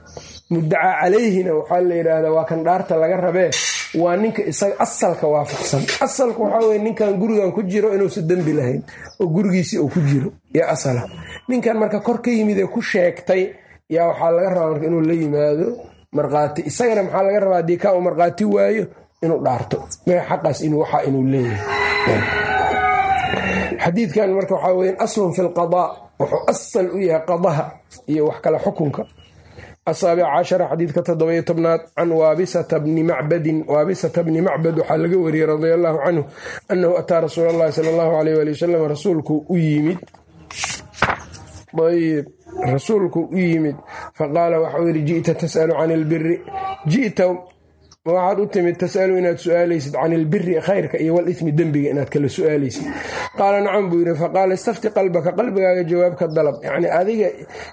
Muddaca calayhina waxaa la yidhaahdaa waa kan dhaarta laga rabee waa ninka isaga asalka waafaqsan. Asalka waxaa weye ninkan gurigan ku jiro inuusan dembi lahayn oo gurigiisii uu ku jiro iyo asala. Ninkan marka kor ka yimid ee ku sheegtay yaa waxaa laga rabaa marka inuu la yimaado markhaati. Isagana maxaa laga rabaa haddii kaa uu markhaati waayo inuu dhaarto. Xaqaas inuu waxa inuu leeyahay. Xadiidkan marka waxaa weya aslun fi lqadaa wuxuu asal u yahay qadaha iyo wax kale xukunka asaabic cashara xadiidka toddobayo tobnaad can waabisata bni macbadin waabisata bni macbad waxaa laga wariyey radia allahu canhu annahu ataa rasuul allahi sala allahu alayh ali wasalam rasuulku u yimid. Ayb rasuulku u yimid. Faqaala waxau yidhi ji'ta tas'alu can ilbiri ji'ta waxaad u timid tasalu inaad su'aalaysid can ilbiri khayrka iyo walismi dembiga inaad kala su'aalaysid. Qaala nacam buu yidhi. Faqaala istafti qalbaka qalbigaaga jawaabka dalab. Yacni adiga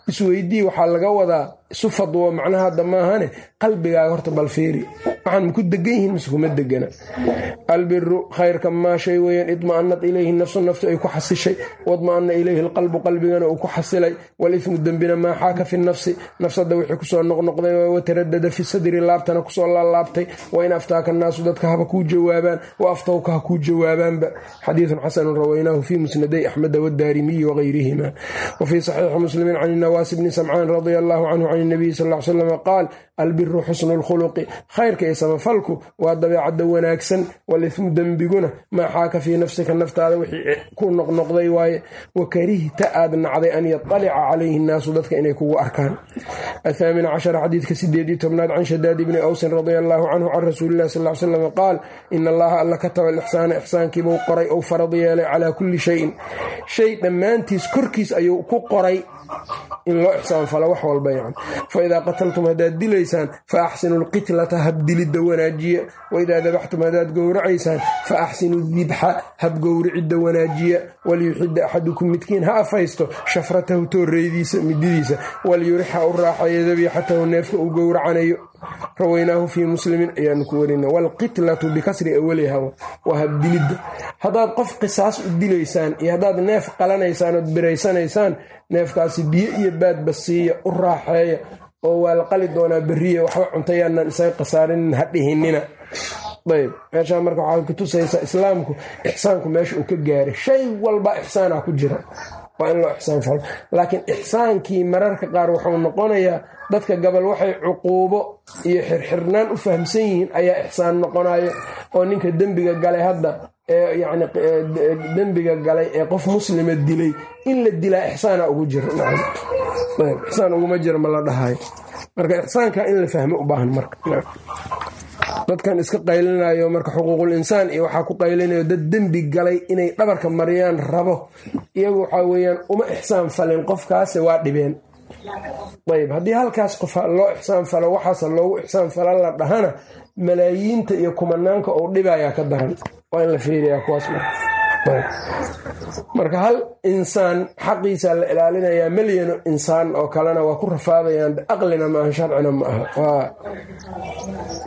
isweydii waxaa laga wadaa isu fadwo macnaha hadda maahane qalbigaaga horta balfiiri waxaan maku degan yihiin mise kuma degana albiru khayrka maa shay weeyaan idma'anad ilayhi nafsu naftu ay ku xasishay. Wadma'ana ilayhi alqalbu qalbigana uu ku xasilay. Walismu dembina maa xaaka fi nafsi. Nafsada wixii ku soo noqnoqday wataradada fi sadri laabtana ku soo laalaabtay wain aftaaka annaasu dadka haba kuu jawaabaan. Wa aftawka ha kuu jawaabaanba. Xadiidun xasanun rawaynaahu fi musnaday axmeda wadaarimiyi wageyrihima wa fii saxiixi muslimin can inawaasi bni samcaan radia allahu canhu can nabiyi sal l slam qaal albiru xusnu lkhuluqi khayrka iyo samafalku waa dabeecadda wanaagsan walismu dembiguna maa xaaka fii nafsika naftaada wixii ku noqnoqday waaye wa karihta aad nacday an yatalica calayhi nnaasu dadka inay kugu arkaan athaamina cashara xadiidka sideed iyo tobnaad can shadaad ibni awsin radia allahu canhu can rasuulilah sal l slam qaal ina allaha alla kataba alixsaana ixsaankiibuu qoray ou farad yeelay calaa kulli shayin shay dhammaantiis korkiis ayuu ku qoray in loo ixsaanfalo wax walba yani fa idaa qataltum haddaad dilaysaan fa axsinu lqitlata habdilidda wanaajiya. Waidaa dabaxtum haddaad gowracaysaan fa axsinu dibxa habgowricidda wanaajiya. Walyuxida axadukum midkiin ha afaysto shafratahu tooreydiisa mididiisa. Walyurixa u raaxayo dabiixatahu neefka uu gowracanayo. Rawaynaahu fii muslimin ayaanu ku warina. Waalqitlatu bikasri awaliha waa habdilidda haddaad qof qisaas u dilaysaan iyo haddaad neef qalanaysaan ood biraysanaysaan neefkaasi biyo iyo baadba siiya u raaxeeya oo waa la qali doonaa beriya waxba cuntayaanaan isaga khasaarinin ha dhihinina. Ayb meeshaa marka waxaa kutusaysaa islaamku ixsaanku meesha uu ka gaaray. Shay walba ixsaana ku jira. Waa in loo ixsaan falo laakiin ixsaankii mararka qaar wuxuu noqonayaa dadka gabal waxay cuquubo iyo xirxirnaan u fahamsan yihiin ayaa ixsaan noqonayo oo ninka dembiga galay hadda yani dembiga galay ee qof muslima dilay in la dilaa ixsaana ugu jira. Ixsaan uguma jira ma la dhahayo marka ixsaanka in la fahmo u marka. Dadkan iska qaylinayo marka xuquuqul iyo waxaa ku qaylinayo dad dembi galay inay dhabarka mariyaan rabo iyagu waxaa weyaan uma ixsaan falin qofkaase waa dhibeen. Ayb haddii halkaas qof loo ixsaan falo waxaase loogu ixsaan fala la dhahana malaayiinta iyo kumanaanka uu dhibayaa ka daran. Waa in la fiiriyaa kuwaas marka hal insaan xaqiisa la ilaalinayaa milyano insaan oo kalena waa ku rafaadayaan aqlina maaha sharcina ma aha. Waa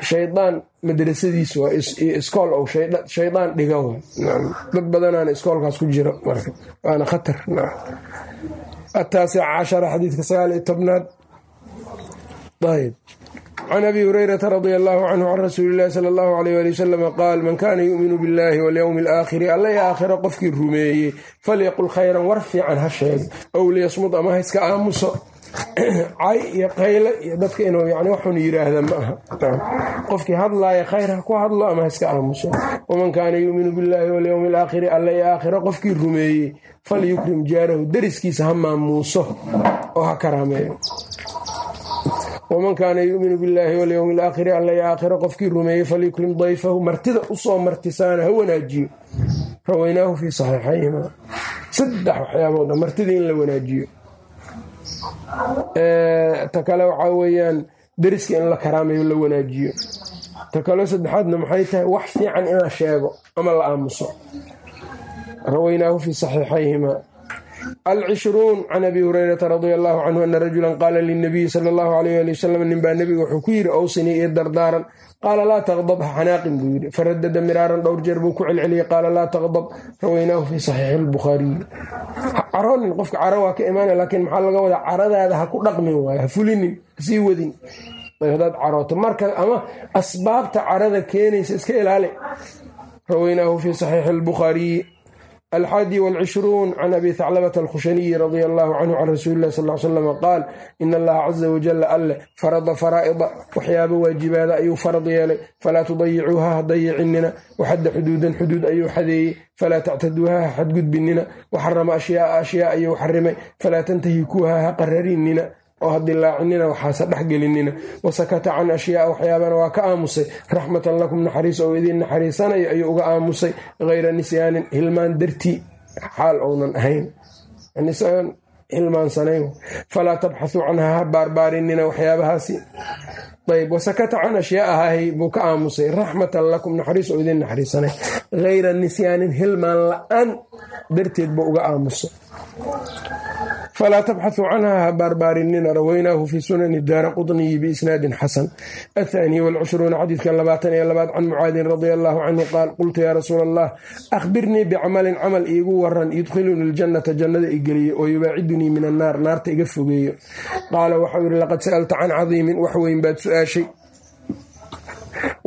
shaydaan madrasadiis waa iskool ou shaydaan dhiga wa dad badanaana iskoolkaas ku jira marka. Waana khatar. Ataasic cashara xadiidka sagaal iyo tobnaad. Ayb can abi hurayrata radi allahu canhu can rasuuli illahi sala allahu alayh ali wasalam qaal man kaana yu'minu billahi walyowmi alaakhiri alla i aakhiro qofkii rumeeyey falyaqul khayran war fiican ha sheego ow liyasmud ama ha iska aamuso cay iyo qayle iyo dadka inuu yani waxun yiraahda ma aha qofkii hadlaaya khayr ha ku hadlo ama ha iska aamuso waman kaana yu'minu billahi walyowmi alaakhiri alla i aakhiro qofkii rumeeyey falyukrim jaarahu deriskiisa ha maamuuso oo ha karaameeyo waman kaana yu'minu billaahi walyowmi alaakhiri alla i aakhiro qofkii rumeeyey falyukrim dayfahu martida u soo martisaana ha wanaajiyo rawaynaahu fii saxiixayhima saddex waxyaabood martida in la wanaajiyo ta kale waxaa weeyaan deriska in la karaameeyo la wanaajiyo ta kaleo saddexaadna maxay tahay wax fiican in la sheego ama la aamuso rawaynaahu fii saxiixayhima alcishruun can abi hurayrata radia allahu canhu ana rajulan qaala linabiyi sala allahu alayh ali wasalam ninbaa nebiga wuxuu ku yidhi owsinii iyo dardaaran. Qaala laa taqdab ha xanaaqin buu yidhi. Faradada miraaran dhowr jeer buu ku celceliyey qaala laa taqdab rawaynaahu fii saxiixi lbukhaariyi caroonin qofka caro waa ka imaana laakiin maxaa laga wadaa caradaada ha ku dhaqmin waayo ha fulinin hasii wadin. Hadaad carooto. Marka ama asbaabta carada keenaysa iska ilaali rawaynaahu fii saxiixi lbukhaariyi alxaadi wاlcishruun can abi haclabata alkhushaniyi radia allahu canhu can rasuuli illahi sal slam qaal in allaha caza wajala alleh farada faraa'ida waxyaaba waajibaada ayuu farad yeelay falaa tudayicuuha ha dayicinina waxadda xuduudan xuduud ayuu xadeeyey falaa tactaduuha ha xadgudbinina waxarama ashyaaa ashyaa ayuu xarimay falaa tantahikuuha ha qararinina oo ha dilaacinina waxaase dhexgelinina wasakata can ashyaaa waxyaabana waa ka aamusay. Raxmatan lakum naxariis ou idiin naxariisanayo ayuu uga aamusay. Hayra nisyaanin hilmaan dartii. Xaal ounan ahayn. Hilmaansanayn falaa tabxathuu canha ha baarbaarinina waxyaabahaasi. Ayb wasakata can ashyaahay buu ka aamusay. Raxmatan lakum naxariis oo idiin naxariisanay hayra nisyaanin hilmaan la'aan darteed buu uga aamusay falaa tabxasu canha ha baarbaarinina rawaynahu fi sunani daara quطniyi biisnaadin xasan athaniy wlcushruuna xadiidka labaatan iyo labaad can mucaadin radia allahu canhu qaal qultu yaa rasuul allah akhbirnii bicamalin camal iigu waran yudkhiluni ljannata jannada igeliye oo yubaacidunii min annaar naarta iga fogeeyo qaala waxau yihi laqad sa'alta can cadiimin wax weyn baad su'aashay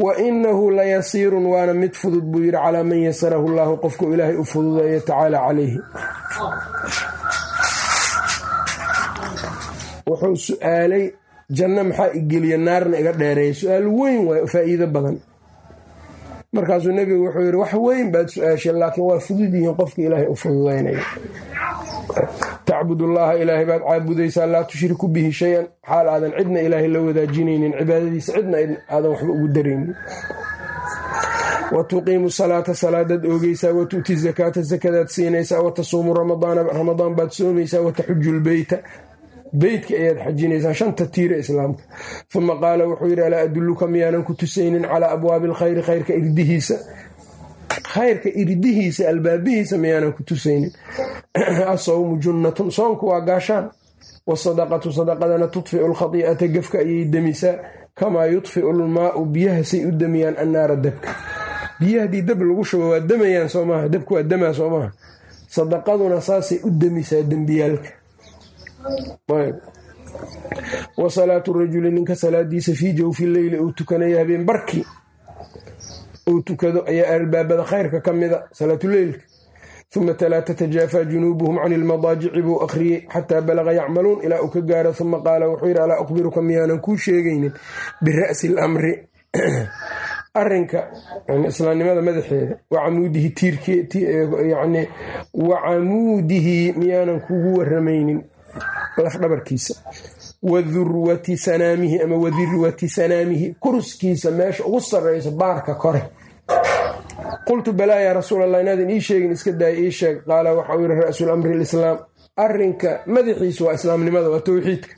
wa inahu layasiirun waana mid fudud buu yidhi calaa man yasarahu llahu qofku ilaahay u fududeeya tacaala calayhi wuxuu su'aalay janno maxaa igeliya naarna iga dheereeya su'aal weyn waay faa'iido badan. Markaasuu nebigu wuxuu yidhi wax weyn baad su'aashay laakiin waa fudud yihiin qofka ilaahay u fududaynaya tacbud ullaha ilaahay baad caabudaysaa laa tushriku bihi shay-an. Xaal aadan cidna ilaahay la wadaajinaynin cibaadadiisa cidna aadan waxba ugu daraynin. Wa tuqiimu salaata salaadaad oogeysaa wa tu'ti zakaata sakadaad siinaysaa wa tasuumu ramadaana ramadaan baad soomaysaa wa taxuju lbeyta beytka ayaad xajinaysaa shanta tiira islaamka. Uma qaala wuxuu yidhi alaa adulluka miyaanan ku tusaynin calaa abwaabi alkhayri khayrka irdihiisa khayrka irdihiisa albaabihiisa miyaanan ku tusaynin. Asawmu junnatun soonku waa gaashaan. Wasadaqatu sadaqadana tudfiu lkhadi'ata gefka ayay demisaa kamaa yudfiu lmaau biyaha say u demiyaan annaara dabka. Biyaha haddii dab lagu shubo waa demayaan soo maaha dabku waa soo maaha. Sadaqaduna saasay u demisaa dembiyaalka wa salaatu rajuli ninka salaadiisa fii jawfi leyli uu tukanaya habeen barki. Uu tukado ayaa albaabada khayrka ka mida salaatuleylka uma talaa tatajaafaa junuubuhum can ilmadaajici buu akhriyey xataa balaqa yacmaluun ilaa uu ka gaaro uma qaala wuxuu yidhi alaa ukhbiruka miyaanan kuu sheegaynin? Bira'si lamri arinka islaamnimada madaxeeda wacamuudihi tiirkyani wacamuudihi miyaanan kugu waramaynin lafdhabarkiisa wadurwati sanaamihi ama wadirwati sanaamihi. Kurskiisa meesha ugu sarreysa baarka kore. Qultu balaa yaa rasuul allah inaadan ii sheegin iska daaya ii sheeg. Qaala waxau yihi ra'sul amri lislaam. Arinka madaxiisa waa islaamnimada waa towxiidka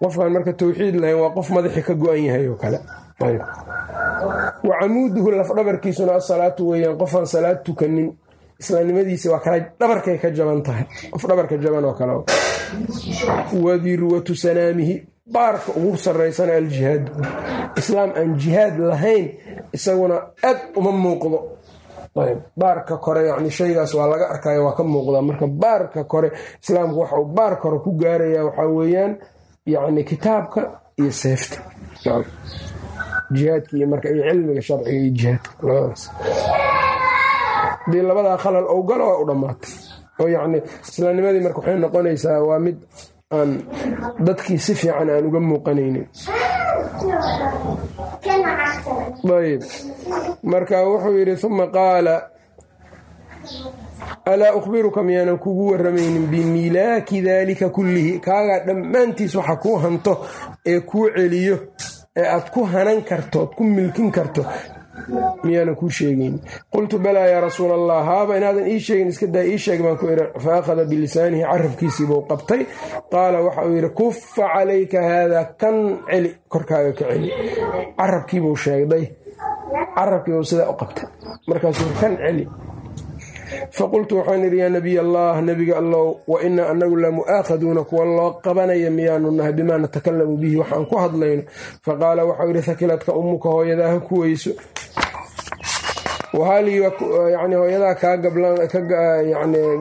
qofkaan marka towxiid lahayn waa qof madaxi ka go-an yahay oo kale. Wa camuuduhu lafdhabarkiisuna asalaatu weeyaan qofaan salaad tukanin islaamnimadiisa waa kala dhabarkay ka jaban tahay qof dhabarka jaban oo kale wadirwatu sanaamihi baarka ugu sarreysana aljihaad islaam aan jihaad lahayn isaguna aad uma muuqdo baarka kore yani shaygaas waa laga arkaya waa ka muuqdaa marka baarka kore islaamku waxa uu baarka hore ku gaaraya waxaa weeyaan yani kitaabka iyo seefta jihaadka iyo marka iyo cilmiga sharciga iyo jihaadka labadaas haddii labadaa khalal ou galo waa u dhammaatay. Oo yacni islaamnimadii marka waxay noqonaysaa waa mid aan dadkii si fiican aan uga muuqanaynin. Ayb marka wuxuu yidhi uma qaala alaa ukhbiruka miyaanan kugu waramaynin bimilaaki daalika kullihi? Kaagaa dhammaantiis waxa kuu hanto ee kuu celiyo ee aad ku hanan karto oad ku milkin karto miyaanan kuu sheegayn qultu balaa yaa rasuul allah haaba inaadan ii sheegin iska daa ii sheeg baan ku iri fa bilisaanihi carabkiisiibuu qabtay. Qaala waxa uu yidhi kufa calayka haadaa kan celi korkaaga ka celi carabkiibuu sheegday. Carabkiibuu sidaa u qabtay. Markaasuu kan celi faqultu waxaan idhi yaa nabiy allah nebiga allow wa inaa anagu la mu'aakhaduuna kuwa loo qabanaya miyaanu nahay bimaa natakalamu bihi waxaan ku hadlayno. Faqaala waxau yidhi hakiladka ummuka hooyadaa ha kuweyso yani hooyadaa kaa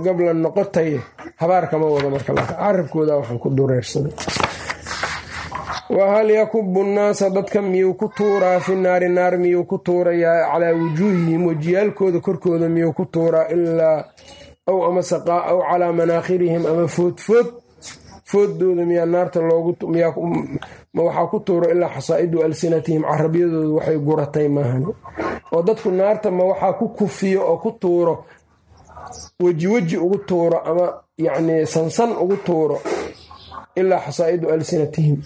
gablan noqotay habaar kama wado marka carabkooda waxaan ku dureersaday wahal yakubu nnaasa dadka miyuu ku tuuraa fi naari naar miyuu ku tuurayaa calaa wujuuhihim wejiyaalkooda korkooda miyuu ku tuuraa ilaa aw ama saqaa aw calaa manaakhirihim ama foodfood fooddooda miyaa naarta looguma waxaa ku tuuro ilaa xasaa'idu alsinatihim carabyadooda waxay guratay maahan oo dadku naarta ma waxaa ku kufiyo oo ku tuuro weji weji ugu tuuro ama yacnii sansan ugu tuuro ilaa xasaa'idu alsinatihim.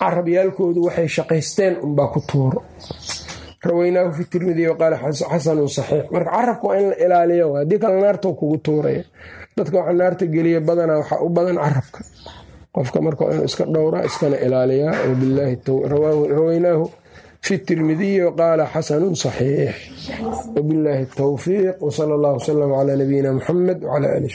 carabyaalkoodu waxay shaqaysteen unbaa ku tuuro. rawaynaahu fi tirmidi qaala xasanun saxiix. Marka carabka waa in la ilaaliyo haddii kale naarta kugu tuuraya dadka waxaa naarta geliya badanaa waxaa u badan carabka. Qofka marka inuu iska dhowraa iskana ilaaliyaa. Rawaynaahu fi tirmidiyi qaala xasanun saxiix. Wbilaahi towfiiq wsala allah wsalam calaa nabiyina muxamed wcala ali